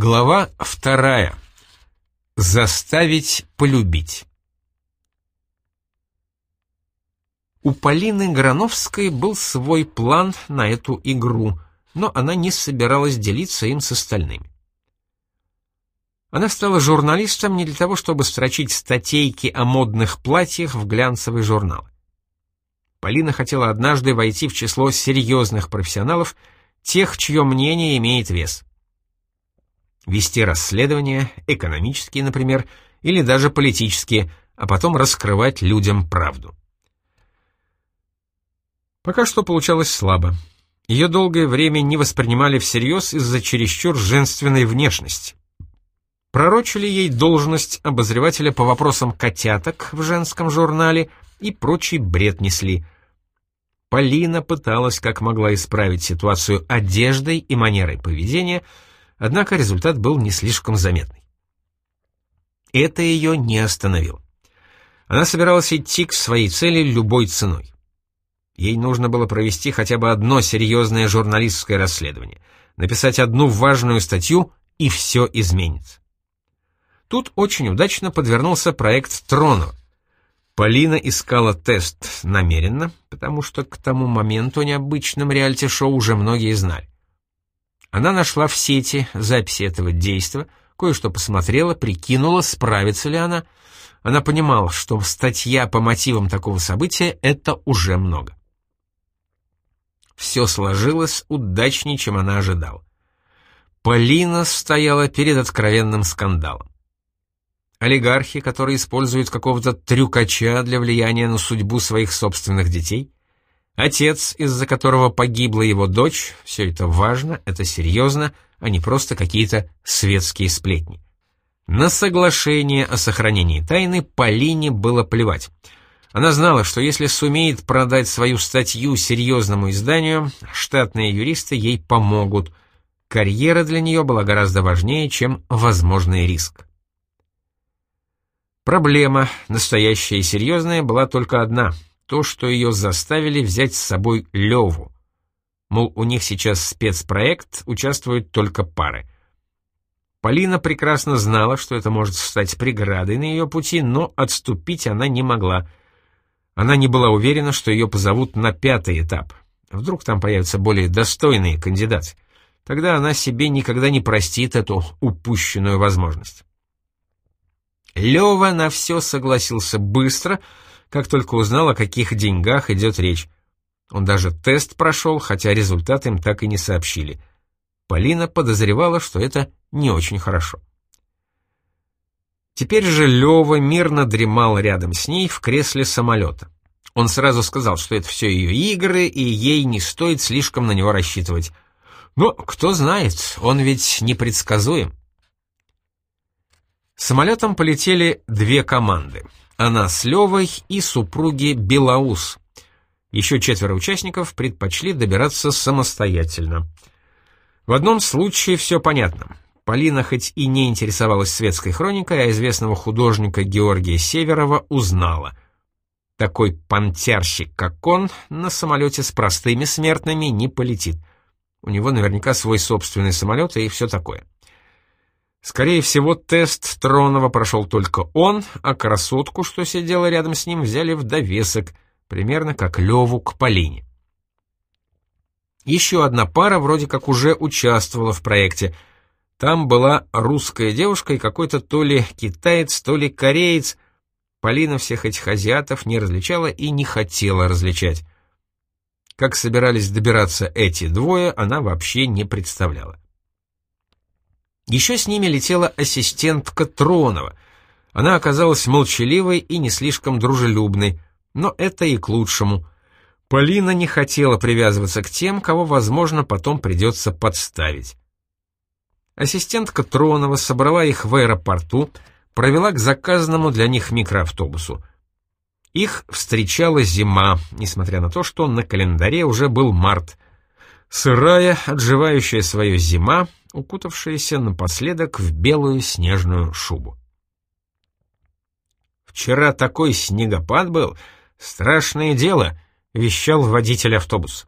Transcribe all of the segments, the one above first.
Глава вторая. Заставить полюбить. У Полины Грановской был свой план на эту игру, но она не собиралась делиться им с остальными. Она стала журналистом не для того, чтобы строчить статейки о модных платьях в глянцевый журнал. Полина хотела однажды войти в число серьезных профессионалов, тех, чье мнение имеет вес вести расследования, экономические, например, или даже политические, а потом раскрывать людям правду. Пока что получалось слабо. Ее долгое время не воспринимали всерьез из-за чересчур женственной внешности. Пророчили ей должность обозревателя по вопросам котяток в женском журнале и прочий бред несли. Полина пыталась как могла исправить ситуацию одеждой и манерой поведения — Однако результат был не слишком заметный. Это ее не остановило. Она собиралась идти к своей цели любой ценой. Ей нужно было провести хотя бы одно серьезное журналистское расследование, написать одну важную статью, и все изменится. Тут очень удачно подвернулся проект Тронова. Полина искала тест намеренно, потому что к тому моменту необычном реалити-шоу уже многие знали. Она нашла в сети записи этого действа, кое-что посмотрела, прикинула, справится ли она. Она понимала, что статья по мотивам такого события — это уже много. Все сложилось удачнее, чем она ожидала. Полина стояла перед откровенным скандалом. Олигархи, которые используют какого-то трюкача для влияния на судьбу своих собственных детей, Отец, из-за которого погибла его дочь, все это важно, это серьезно, а не просто какие-то светские сплетни. На соглашение о сохранении тайны Полине было плевать. Она знала, что если сумеет продать свою статью серьезному изданию, штатные юристы ей помогут. Карьера для нее была гораздо важнее, чем возможный риск. Проблема, настоящая и серьезная, была только одна — то, что ее заставили взять с собой Леву. Мол, у них сейчас спецпроект, участвуют только пары. Полина прекрасно знала, что это может стать преградой на ее пути, но отступить она не могла. Она не была уверена, что ее позовут на пятый этап. Вдруг там появятся более достойные кандидаты. Тогда она себе никогда не простит эту упущенную возможность. Лева на все согласился быстро — как только узнал, о каких деньгах идет речь. Он даже тест прошел, хотя результат им так и не сообщили. Полина подозревала, что это не очень хорошо. Теперь же Лёва мирно дремал рядом с ней в кресле самолета. Он сразу сказал, что это все ее игры, и ей не стоит слишком на него рассчитывать. Но кто знает, он ведь непредсказуем. Самолетом полетели две команды. Она с Левой и супруги Белоус. Еще четверо участников предпочли добираться самостоятельно. В одном случае все понятно. Полина хоть и не интересовалась светской хроникой, а известного художника Георгия Северова узнала. Такой понтярщик, как он, на самолете с простыми смертными не полетит. У него наверняка свой собственный самолет и все такое. Скорее всего, тест Тронова прошел только он, а красотку, что сидела рядом с ним, взяли в довесок, примерно как Леву к Полине. Еще одна пара вроде как уже участвовала в проекте. Там была русская девушка и какой-то то ли китаец, то ли кореец. Полина всех этих азиатов не различала и не хотела различать. Как собирались добираться эти двое, она вообще не представляла. Еще с ними летела ассистентка Тронова. Она оказалась молчаливой и не слишком дружелюбной, но это и к лучшему. Полина не хотела привязываться к тем, кого, возможно, потом придется подставить. Ассистентка Тронова собрала их в аэропорту, провела к заказанному для них микроавтобусу. Их встречала зима, несмотря на то, что на календаре уже был март. Сырая, отживающая свое зима, укутавшаяся напоследок в белую снежную шубу. «Вчера такой снегопад был, страшное дело», — вещал водитель автобуса.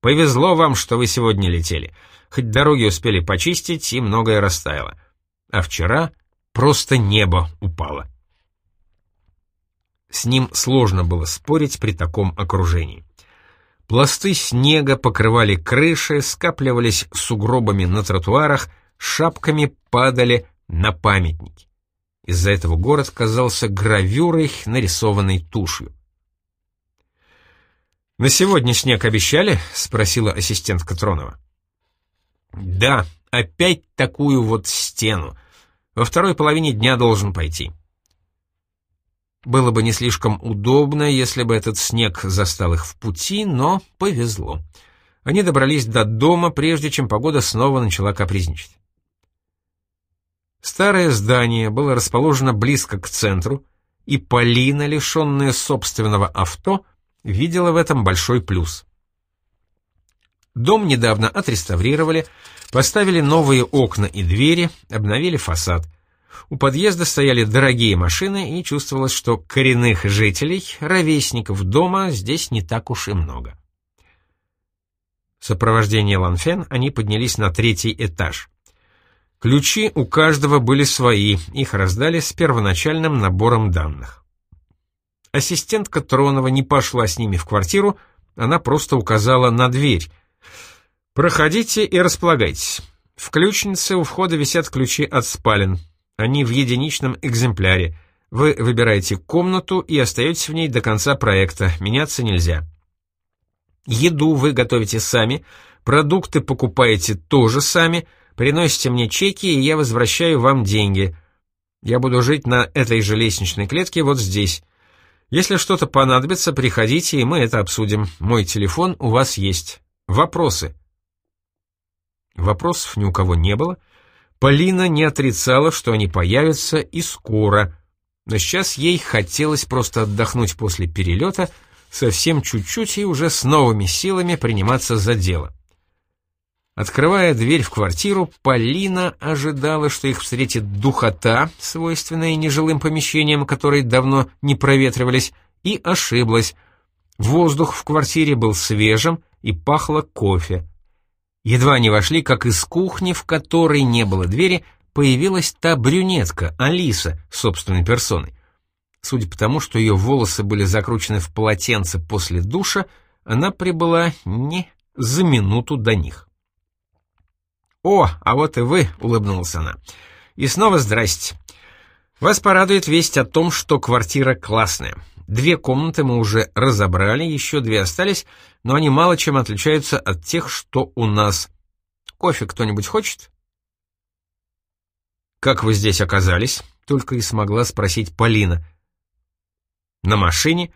«Повезло вам, что вы сегодня летели. хоть дороги успели почистить и многое растаяло. А вчера просто небо упало. С ним сложно было спорить при таком окружении. Пласты снега покрывали крыши, скапливались сугробами на тротуарах, шапками падали на памятники. Из-за этого город казался гравюрой, нарисованной тушью. «На сегодня снег обещали?» — спросила ассистентка Тронова. «Да, опять такую вот стену. Во второй половине дня должен пойти». Было бы не слишком удобно, если бы этот снег застал их в пути, но повезло. Они добрались до дома, прежде чем погода снова начала капризничать. Старое здание было расположено близко к центру, и Полина, лишенная собственного авто, видела в этом большой плюс. Дом недавно отреставрировали, поставили новые окна и двери, обновили фасад. У подъезда стояли дорогие машины, и чувствовалось, что коренных жителей, ровесников дома, здесь не так уж и много. В сопровождении Ланфен они поднялись на третий этаж. Ключи у каждого были свои, их раздали с первоначальным набором данных. Ассистентка Тронова не пошла с ними в квартиру, она просто указала на дверь. «Проходите и располагайтесь. В ключнице у входа висят ключи от спален. Они в единичном экземпляре. Вы выбираете комнату и остаетесь в ней до конца проекта, меняться нельзя. Еду вы готовите сами, продукты покупаете тоже сами, приносите мне чеки, и я возвращаю вам деньги. Я буду жить на этой же лестничной клетке вот здесь. Если что-то понадобится, приходите, и мы это обсудим. Мой телефон у вас есть. Вопросы?» Вопросов ни у кого не было, — Полина не отрицала, что они появятся и скоро, но сейчас ей хотелось просто отдохнуть после перелета, совсем чуть-чуть и уже с новыми силами приниматься за дело. Открывая дверь в квартиру, Полина ожидала, что их встретит духота, свойственная нежилым помещениям, которые давно не проветривались, и ошиблась. Воздух в квартире был свежим и пахло кофе. Едва они вошли, как из кухни, в которой не было двери, появилась та брюнетка, Алиса, собственной персоной. Судя по тому, что ее волосы были закручены в полотенце после душа, она прибыла не за минуту до них. «О, а вот и вы», — улыбнулась она. «И снова здрасте. Вас порадует весть о том, что квартира классная. Две комнаты мы уже разобрали, еще две остались, но они мало чем отличаются от тех, что у нас. Кофе кто-нибудь хочет? «Как вы здесь оказались?» — только и смогла спросить Полина. «На машине.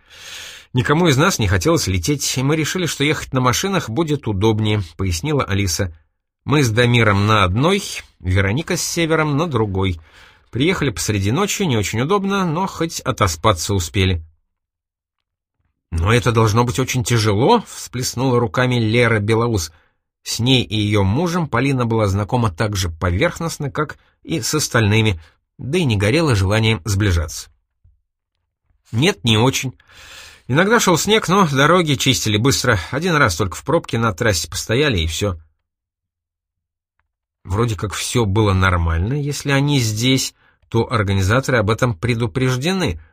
Никому из нас не хотелось лететь, и мы решили, что ехать на машинах будет удобнее», — пояснила Алиса. «Мы с Дамиром на одной, Вероника с Севером на другой. Приехали посреди ночи, не очень удобно, но хоть отоспаться успели». «Но это должно быть очень тяжело», — всплеснула руками Лера Белоус. С ней и ее мужем Полина была знакома так же поверхностно, как и с остальными, да и не горело желанием сближаться. «Нет, не очень. Иногда шел снег, но дороги чистили быстро. Один раз только в пробке на трассе постояли, и все». Вроде как все было нормально, если они здесь, то организаторы об этом предупреждены —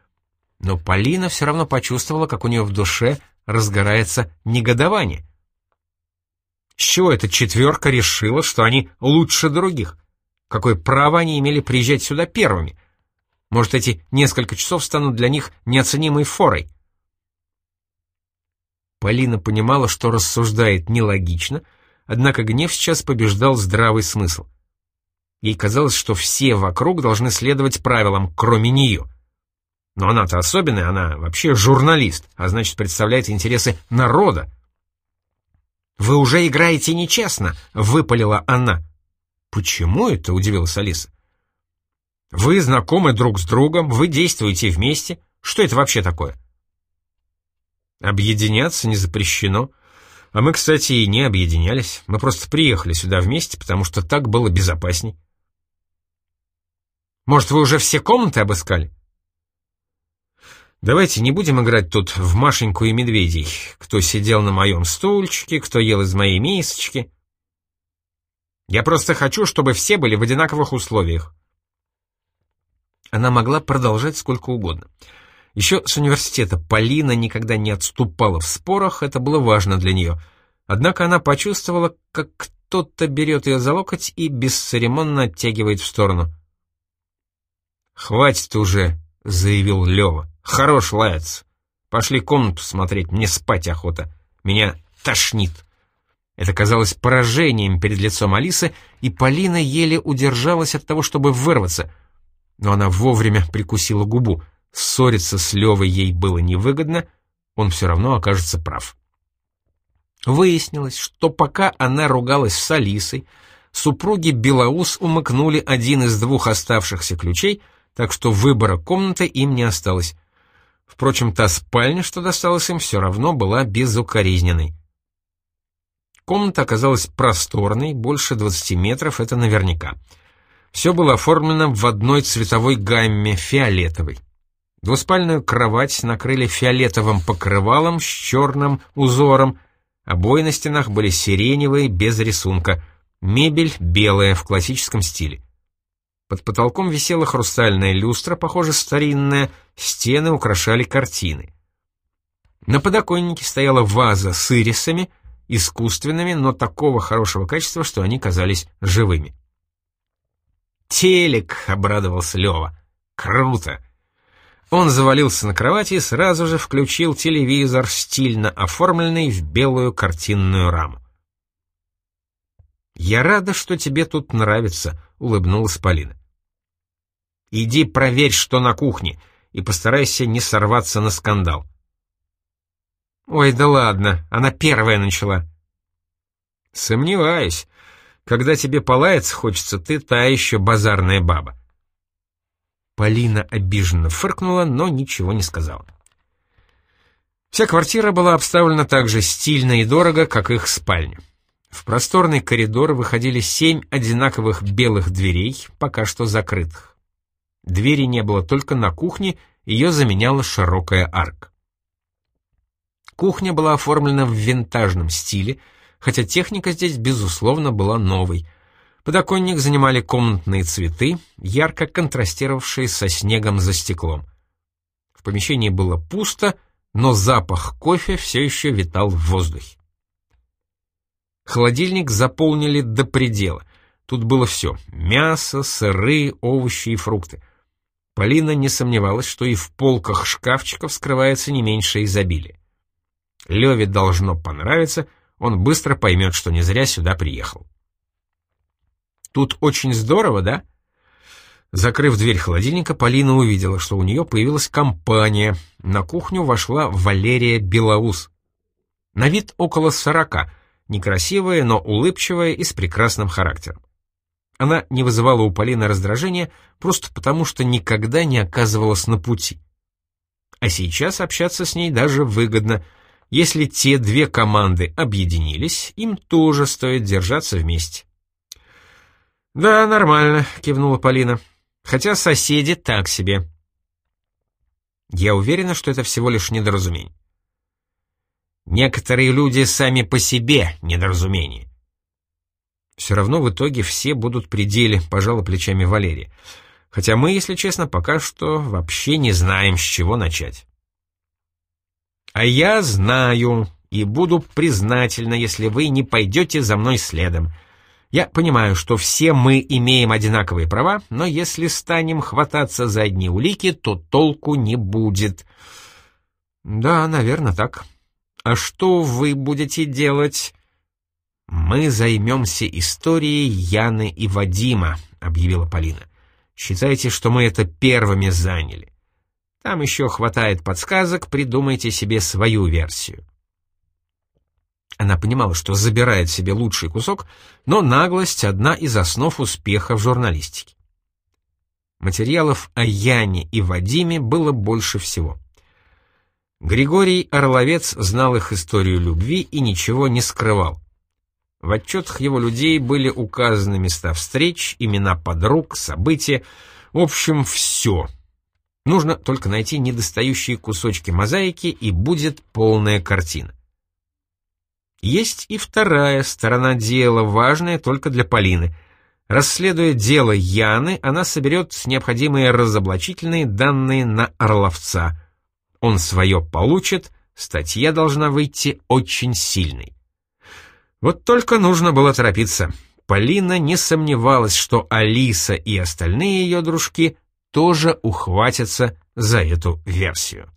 но Полина все равно почувствовала, как у нее в душе разгорается негодование. С чего эта четверка решила, что они лучше других? Какое право они имели приезжать сюда первыми? Может, эти несколько часов станут для них неоценимой форой? Полина понимала, что рассуждает нелогично, однако гнев сейчас побеждал здравый смысл. Ей казалось, что все вокруг должны следовать правилам, кроме нее — но она-то особенная, она вообще журналист, а значит, представляет интересы народа. «Вы уже играете нечестно», — выпалила она. «Почему это?» — удивилась Алиса. «Вы знакомы друг с другом, вы действуете вместе. Что это вообще такое?» «Объединяться не запрещено. А мы, кстати, и не объединялись. Мы просто приехали сюда вместе, потому что так было безопасней». «Может, вы уже все комнаты обыскали?» Давайте не будем играть тут в Машеньку и медведей. Кто сидел на моем стульчике, кто ел из моей мисочки. Я просто хочу, чтобы все были в одинаковых условиях». Она могла продолжать сколько угодно. Еще с университета Полина никогда не отступала в спорах, это было важно для нее. Однако она почувствовала, как кто-то берет ее за локоть и бесцеремонно оттягивает в сторону. «Хватит уже», — заявил Лева. «Хорош лаяться. Пошли комнату смотреть, мне спать охота. Меня тошнит». Это казалось поражением перед лицом Алисы, и Полина еле удержалась от того, чтобы вырваться. Но она вовремя прикусила губу. Ссориться с Левой ей было невыгодно, он все равно окажется прав. Выяснилось, что пока она ругалась с Алисой, супруги Белоус умыкнули один из двух оставшихся ключей, так что выбора комнаты им не осталось. Впрочем, та спальня, что досталась им, все равно была безукоризненной. Комната оказалась просторной, больше 20 метров, это наверняка. Все было оформлено в одной цветовой гамме, фиолетовой. Двуспальную кровать накрыли фиолетовым покрывалом с черным узором, обои на стенах были сиреневые, без рисунка, мебель белая, в классическом стиле. Под потолком висела хрустальная люстра, похоже, старинная, стены украшали картины. На подоконнике стояла ваза с ирисами — искусственными, но такого хорошего качества, что они казались живыми. «Телек!» — обрадовался Лева. «Круто!» Он завалился на кровати и сразу же включил телевизор, стильно оформленный в белую картинную раму. «Я рада, что тебе тут нравится», — улыбнулась Полина. «Иди проверь, что на кухне, и постарайся не сорваться на скандал. «Ой, да ладно, она первая начала». «Сомневаюсь. Когда тебе полаяться хочется, ты та еще базарная баба». Полина обиженно фыркнула, но ничего не сказала. Вся квартира была обставлена так же стильно и дорого, как их спальня. В просторный коридор выходили семь одинаковых белых дверей, пока что закрытых. Двери не было только на кухне, ее заменяла широкая арка. Кухня была оформлена в винтажном стиле, хотя техника здесь, безусловно, была новой. Подоконник занимали комнатные цветы, ярко контрастировавшие со снегом за стеклом. В помещении было пусто, но запах кофе все еще витал в воздухе. Холодильник заполнили до предела. Тут было все — мясо, сыры, овощи и фрукты. Полина не сомневалась, что и в полках шкафчиков скрывается не меньше изобилия. Леве должно понравиться, он быстро поймет, что не зря сюда приехал. Тут очень здорово, да? Закрыв дверь холодильника, Полина увидела, что у нее появилась компания. На кухню вошла Валерия Белоус. На вид около сорока, некрасивая, но улыбчивая и с прекрасным характером. Она не вызывала у Полины раздражения просто потому, что никогда не оказывалась на пути. А сейчас общаться с ней даже выгодно — если те две команды объединились, им тоже стоит держаться вместе. «Да, нормально», — кивнула Полина. «Хотя соседи так себе». Я уверена, что это всего лишь недоразумение. Некоторые люди сами по себе недоразумение. Все равно в итоге все будут при деле, плечами Валерия. Хотя мы, если честно, пока что вообще не знаем, с чего начать. А я знаю и буду признательна, если вы не пойдете за мной следом. Я понимаю, что все мы имеем одинаковые права, но если станем хвататься за одни улики, то толку не будет. Да, наверное, так. А что вы будете делать? Мы займемся историей Яны и Вадима, объявила Полина. Считайте, что мы это первыми заняли. Там еще хватает подсказок, придумайте себе свою версию. Она понимала, что забирает себе лучший кусок, но наглость — одна из основ успеха в журналистике. Материалов о Яне и Вадиме было больше всего. Григорий Орловец знал их историю любви и ничего не скрывал. В отчетах его людей были указаны места встреч, имена подруг, события, в общем, все — Нужно только найти недостающие кусочки мозаики, и будет полная картина. Есть и вторая сторона дела, важная только для Полины. Расследуя дело Яны, она соберет необходимые разоблачительные данные на Орловца. Он свое получит, статья должна выйти очень сильной. Вот только нужно было торопиться. Полина не сомневалась, что Алиса и остальные ее дружки тоже ухватятся за эту версию.